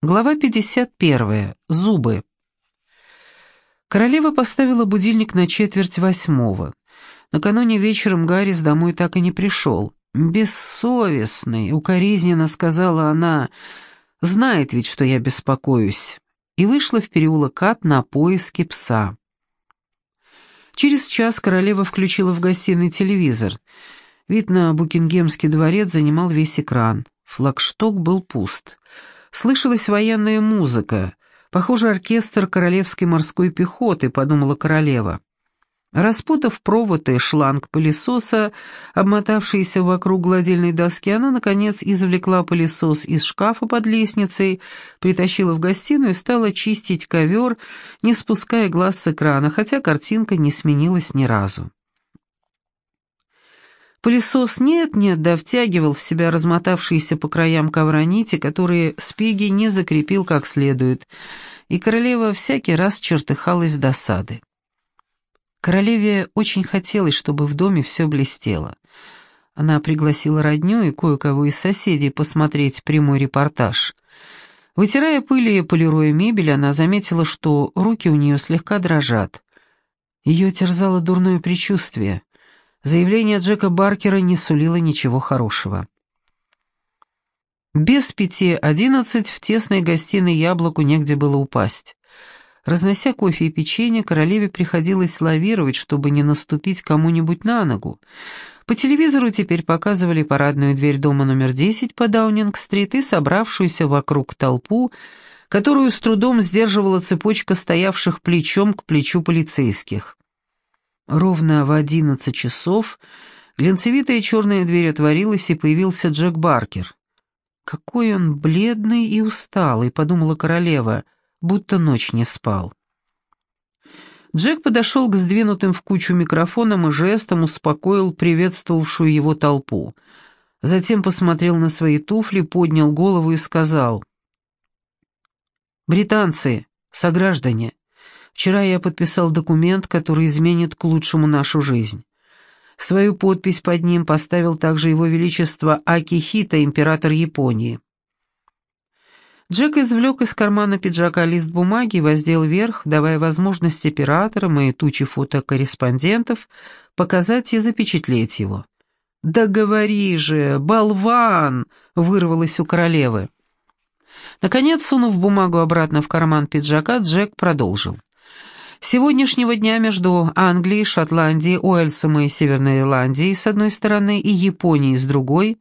Глава 51. Зубы. Королева поставила будильник на четверть восьмого. Накануне вечером Гаррис домой так и не пришел. «Бессовестный», — укоризненно сказала она, — «знает ведь, что я беспокоюсь», и вышла в переулок Ад на поиски пса. Через час королева включила в гостиной телевизор. Вид на Букингемский дворец занимал весь экран. Флагшток был пуст. Слышалась военная музыка. Похоже, оркестр королевской морской пехоты, подумала королева. Распутав провод и шланг пылесоса, обмотавшийся вокруг гладильной доски, она, наконец, извлекла пылесос из шкафа под лестницей, притащила в гостиную и стала чистить ковер, не спуская глаз с экрана, хотя картинка не сменилась ни разу. Пылесос нет-нет, да втягивал в себя размотавшиеся по краям ковра нити, которые Спиги не закрепил как следует, и королева всякий раз чертыхалась досады. Королеве очень хотелось, чтобы в доме все блестело. Она пригласила родню и кое-кого из соседей посмотреть прямой репортаж. Вытирая пыль и полируя мебель, она заметила, что руки у нее слегка дрожат. Ее терзало дурное предчувствие. Заявление Джека Баркера не сулило ничего хорошего. Без пяти одиннадцать в тесной гостиной яблоку негде было упасть. Разнося кофе и печенье, королеве приходилось лавировать, чтобы не наступить кому-нибудь на ногу. По телевизору теперь показывали парадную дверь дома номер 10 по Даунинг-стрит и собравшуюся вокруг толпу, которую с трудом сдерживала цепочка стоявших плечом к плечу полицейских. Ровно в одиннадцать часов глянцевитая черная дверь отворилась, и появился Джек Баркер. «Какой он бледный и усталый», — подумала королева, будто ночь не спал. Джек подошел к сдвинутым в кучу микрофонам и жестом успокоил приветствовавшую его толпу. Затем посмотрел на свои туфли, поднял голову и сказал. «Британцы, сограждане, Вчера я подписал документ, который изменит к лучшему нашу жизнь. Свою подпись под ним поставил также его величество Акихита, император Японии. Джек извлек из кармана пиджака лист бумаги и воздел вверх, давая возможность операторам и туче фотокорреспондентов показать и запечатлеть его. «Да говори же, болван!» — вырвалось у королевы. Наконец, сунув бумагу обратно в карман пиджака, Джек продолжил сегодняшнего дня между Англией, Шотландией, Уэльсом и Северной Ирландией с одной стороны и Японией с другой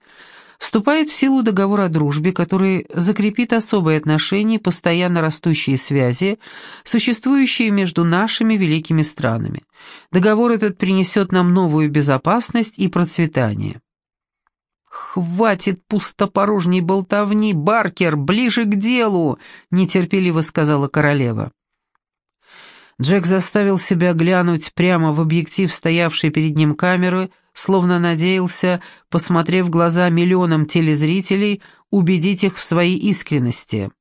вступает в силу договор о дружбе, который закрепит особые отношения и постоянно растущие связи, существующие между нашими великими странами. Договор этот принесет нам новую безопасность и процветание. «Хватит пустопорожней болтовни, Баркер, ближе к делу!» — нетерпеливо сказала королева. Джек заставил себя глянуть прямо в объектив стоявшей перед ним камеры, словно надеялся, посмотрев в глаза миллионам телезрителей, убедить их в своей искренности.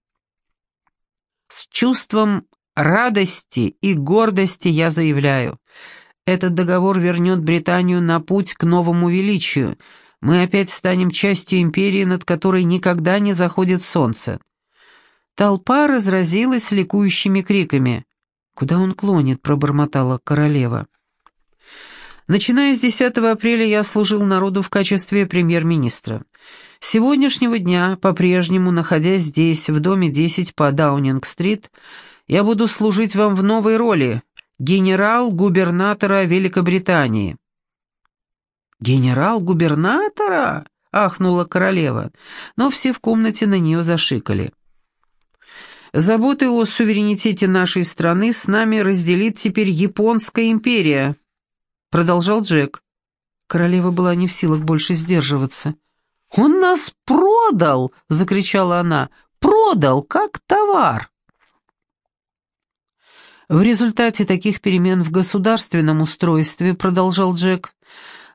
«С чувством радости и гордости я заявляю, этот договор вернет Британию на путь к новому величию. Мы опять станем частью империи, над которой никогда не заходит солнце». Толпа разразилась ликующими криками. «Куда он клонит?» — пробормотала королева. «Начиная с 10 апреля я служил народу в качестве премьер-министра. С сегодняшнего дня, по-прежнему, находясь здесь, в доме 10 по Даунинг-стрит, я буду служить вам в новой роли — генерал-губернатора Великобритании». «Генерал-губернатора?» — ахнула королева, но все в комнате на нее зашикали. Заботы о суверенитете нашей страны с нами разделит теперь Японская империя», — продолжал Джек. Королева была не в силах больше сдерживаться. «Он нас продал!» — закричала она. «Продал, как товар!» В результате таких перемен в государственном устройстве, продолжал Джек,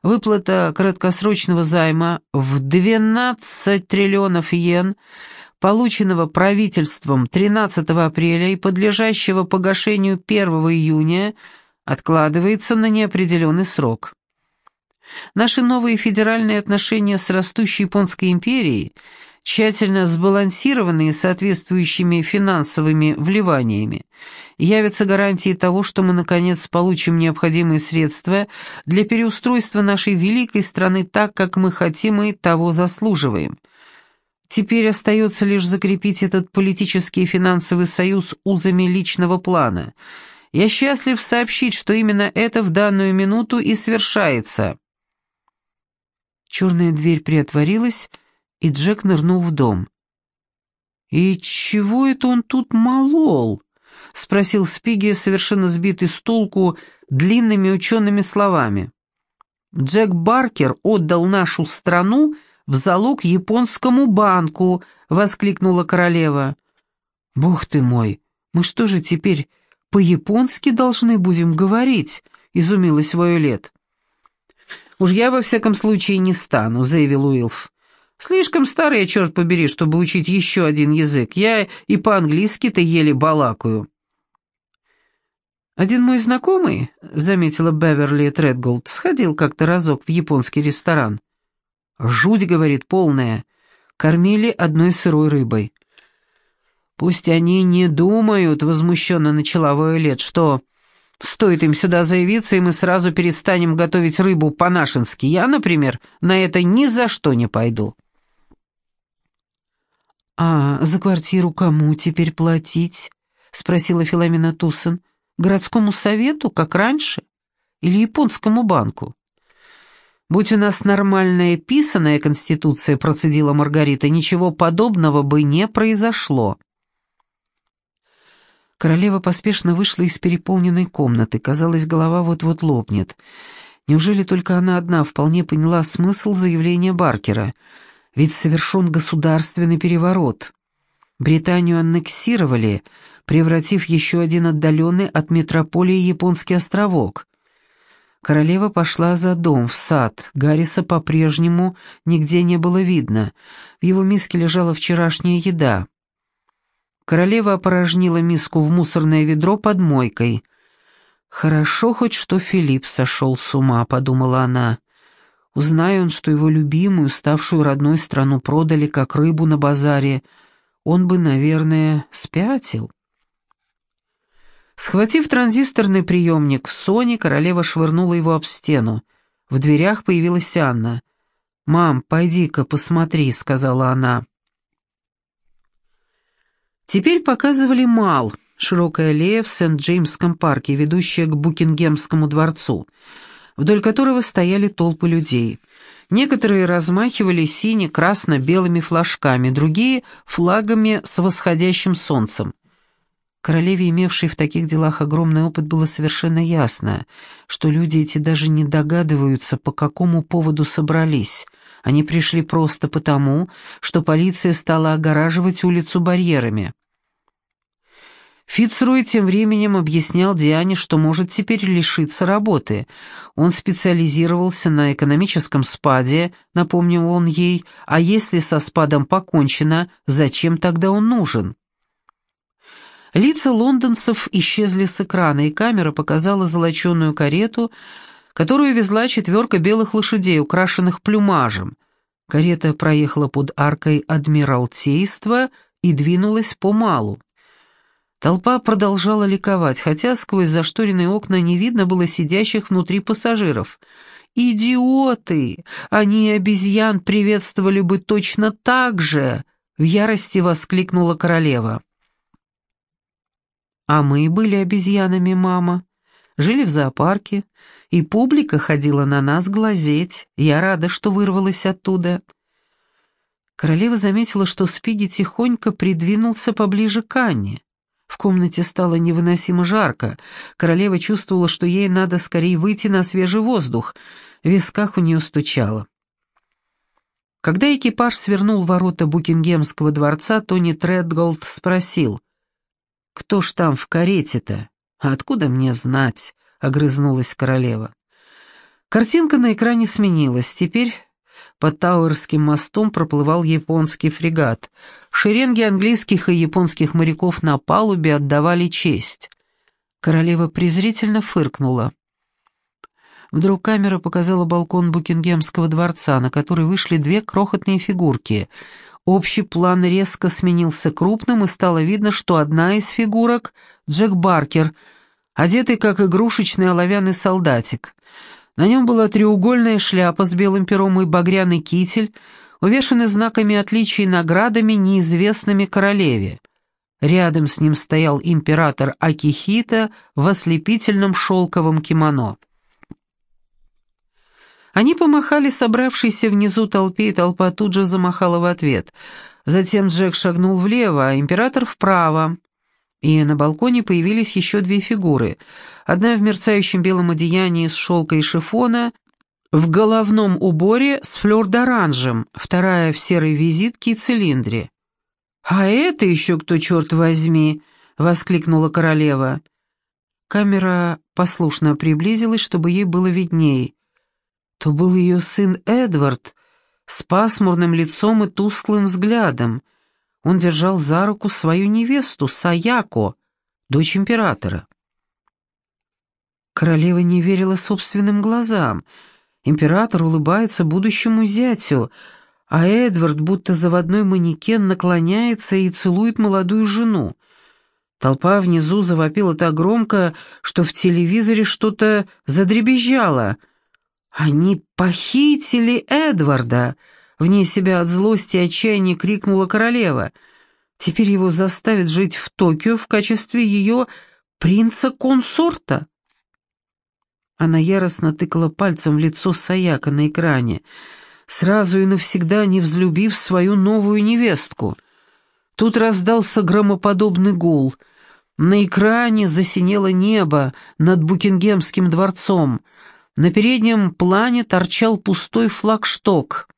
выплата краткосрочного займа в 12 триллионов йен — полученного правительством 13 апреля и подлежащего погашению 1 июня, откладывается на неопределенный срок. Наши новые федеральные отношения с растущей Японской империей тщательно сбалансированные соответствующими финансовыми вливаниями, явятся гарантией того, что мы, наконец, получим необходимые средства для переустройства нашей великой страны так, как мы хотим и того заслуживаем. Теперь остается лишь закрепить этот политический и финансовый союз узами личного плана. Я счастлив сообщить, что именно это в данную минуту и совершается. Черная дверь приотворилась, и Джек нырнул в дом. «И чего это он тут молол?» — спросил Спиги, совершенно сбитый с толку длинными учеными словами. «Джек Баркер отдал нашу страну в залог японскому банку!» — воскликнула королева. «Бог ты мой, мы что же теперь по-японски должны будем говорить?» — изумилась Вайолет. «Уж я во всяком случае не стану», — заявил Уилф. «Слишком старый черт побери, чтобы учить еще один язык. Я и по-английски-то еле балакаю». «Один мой знакомый», — заметила Беверли Тредголд, — сходил как-то разок в японский ресторан. «Жуть, — говорит, — полная. Кормили одной сырой рыбой». «Пусть они не думают», — возмущенно начала Вайолет, — «что стоит им сюда заявиться, и мы сразу перестанем готовить рыбу по-нашенски. Я, например, на это ни за что не пойду». «А за квартиру кому теперь платить?» — спросила Филомена Туссен. Городскому совету, как раньше? Или японскому банку? Будь у нас нормальная писаная конституция, процедила Маргарита, ничего подобного бы не произошло. Королева поспешно вышла из переполненной комнаты. Казалось, голова вот-вот лопнет. Неужели только она одна вполне поняла смысл заявления Баркера? Ведь совершен государственный переворот. Британию аннексировали, превратив еще один отдаленный от метрополии японский островок. Королева пошла за дом, в сад. Гарриса по-прежнему нигде не было видно. В его миске лежала вчерашняя еда. Королева опорожнила миску в мусорное ведро под мойкой. «Хорошо хоть, что Филипп сошел с ума», — подумала она. Узнай он, что его любимую, ставшую родной страну продали, как рыбу на базаре, он бы, наверное, спятил». Схватив транзисторный приемник Сони, королева швырнула его об стену. В дверях появилась Анна. «Мам, пойди-ка посмотри», — сказала она. Теперь показывали Мал, широкая аллея в Сент-Джеймском парке, ведущая к Букингемскому дворцу, вдоль которого стояли толпы людей. Некоторые размахивали сине-красно-белыми флажками, другие — флагами с восходящим солнцем. Королеве, имевшей в таких делах огромный опыт, было совершенно ясно, что люди эти даже не догадываются, по какому поводу собрались. Они пришли просто потому, что полиция стала огораживать улицу барьерами. Фицрой тем временем объяснял Диане, что может теперь лишиться работы. Он специализировался на экономическом спаде, напомнил он ей, а если со спадом покончено, зачем тогда он нужен? Лица лондонцев исчезли с экрана, и камера показала золоченую карету, которую везла четверка белых лошадей, украшенных плюмажем. Карета проехала под аркой Адмиралтейства и двинулась по малу. Толпа продолжала ликовать, хотя сквозь зашторенные окна не видно было сидящих внутри пассажиров. «Идиоты! Они обезьян приветствовали бы точно так же!» — в ярости воскликнула королева. А мы были обезьянами, мама. Жили в зоопарке, и публика ходила на нас глазеть. Я рада, что вырвалась оттуда. Королева заметила, что Спиги тихонько придвинулся поближе к Анне. В комнате стало невыносимо жарко. Королева чувствовала, что ей надо скорее выйти на свежий воздух. В висках у нее стучало. Когда экипаж свернул ворота Букингемского дворца, Тони Тредголд спросил — «Кто ж там в карете-то? откуда мне знать?» — огрызнулась королева. Картинка на экране сменилась. Теперь под Тауэрским мостом проплывал японский фрегат. Шеренги английских и японских моряков на палубе отдавали честь. Королева презрительно фыркнула. Вдруг камера показала балкон Букингемского дворца, на который вышли две крохотные фигурки. Общий план резко сменился крупным, и стало видно, что одна из фигурок — Джек Баркер, одетый как игрушечный оловянный солдатик. На нем была треугольная шляпа с белым пером и багряный китель, увешанный знаками отличий и наградами, неизвестными королеве. Рядом с ним стоял император Акихита в ослепительном шелковом кимоно. Они помахали собравшейся внизу толпе, и толпа тут же замахала в ответ. Затем Джек шагнул влево, а император вправо. И на балконе появились еще две фигуры. Одна в мерцающем белом одеянии из шелка и шифона, в головном уборе с флёр-д'оранжем, вторая в серой визитке и цилиндре. «А это еще кто, черт возьми!» — воскликнула королева. Камера послушно приблизилась, чтобы ей было видней. То был ее сын Эдвард с пасмурным лицом и тусклым взглядом. Он держал за руку свою невесту, Саяко, дочь императора. Королева не верила собственным глазам. Император улыбается будущему зятю — а Эдвард, будто заводной манекен, наклоняется и целует молодую жену. Толпа внизу завопила так громко, что в телевизоре что-то задребезжало. «Они похитили Эдварда!» Вне себя от злости и отчаяния крикнула королева. «Теперь его заставят жить в Токио в качестве ее принца-консорта!» Она яростно тыкала пальцем в лицо Саяка на экране сразу и навсегда не взлюбив свою новую невестку. Тут раздался громоподобный гул. На экране засинело небо над Букингемским дворцом. На переднем плане торчал пустой флагшток.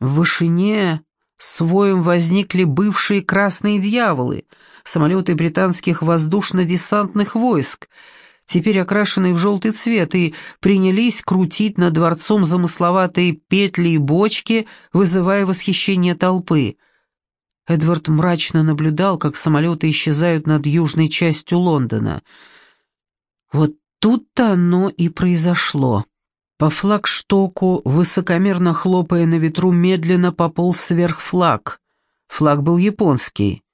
В вышине своем возникли бывшие красные дьяволы, самолеты британских воздушно-десантных войск — теперь окрашенные в желтый цвет, и принялись крутить над дворцом замысловатые петли и бочки, вызывая восхищение толпы. Эдвард мрачно наблюдал, как самолеты исчезают над южной частью Лондона. Вот тут-то оно и произошло. По флагштоку, высокомерно хлопая на ветру, медленно пополз сверх флаг. Флаг был японский.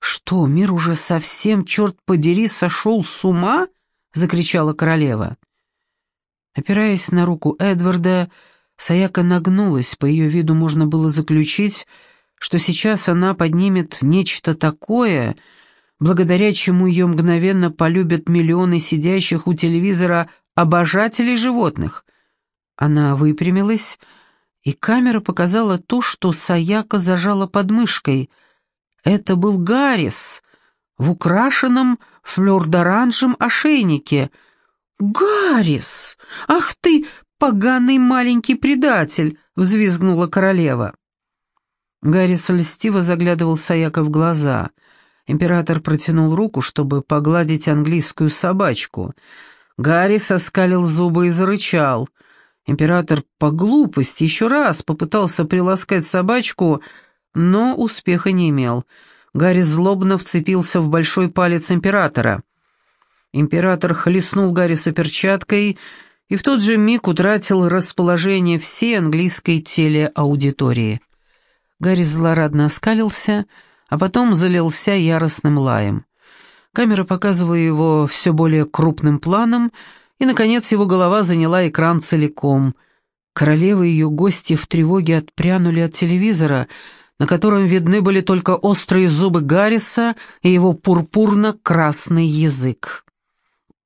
Что, мир уже совсем, черт подери, сошел с ума? —— закричала королева. Опираясь на руку Эдварда, Саяка нагнулась, по ее виду можно было заключить, что сейчас она поднимет нечто такое, благодаря чему ее мгновенно полюбят миллионы сидящих у телевизора обожателей животных. Она выпрямилась, и камера показала то, что Саяка зажала под мышкой. Это был Гаррис в украшенном флёр-д'оранжем ошейнике. «Гаррис! Ах ты, поганый маленький предатель!» — взвизгнула королева. Гаррис льстиво заглядывал Саяка в глаза. Император протянул руку, чтобы погладить английскую собачку. Гаррис оскалил зубы и зарычал. Император по глупости еще раз попытался приласкать собачку, но успеха не имел — Гарри злобно вцепился в большой палец императора. Император хлестнул Гарриса перчаткой и в тот же миг утратил расположение всей английской телеаудитории. Гарри злорадно оскалился, а потом залился яростным лаем. Камера показывала его все более крупным планом, и, наконец, его голова заняла экран целиком. Королева и ее гости в тревоге отпрянули от телевизора — на котором видны были только острые зубы Гарриса и его пурпурно-красный язык.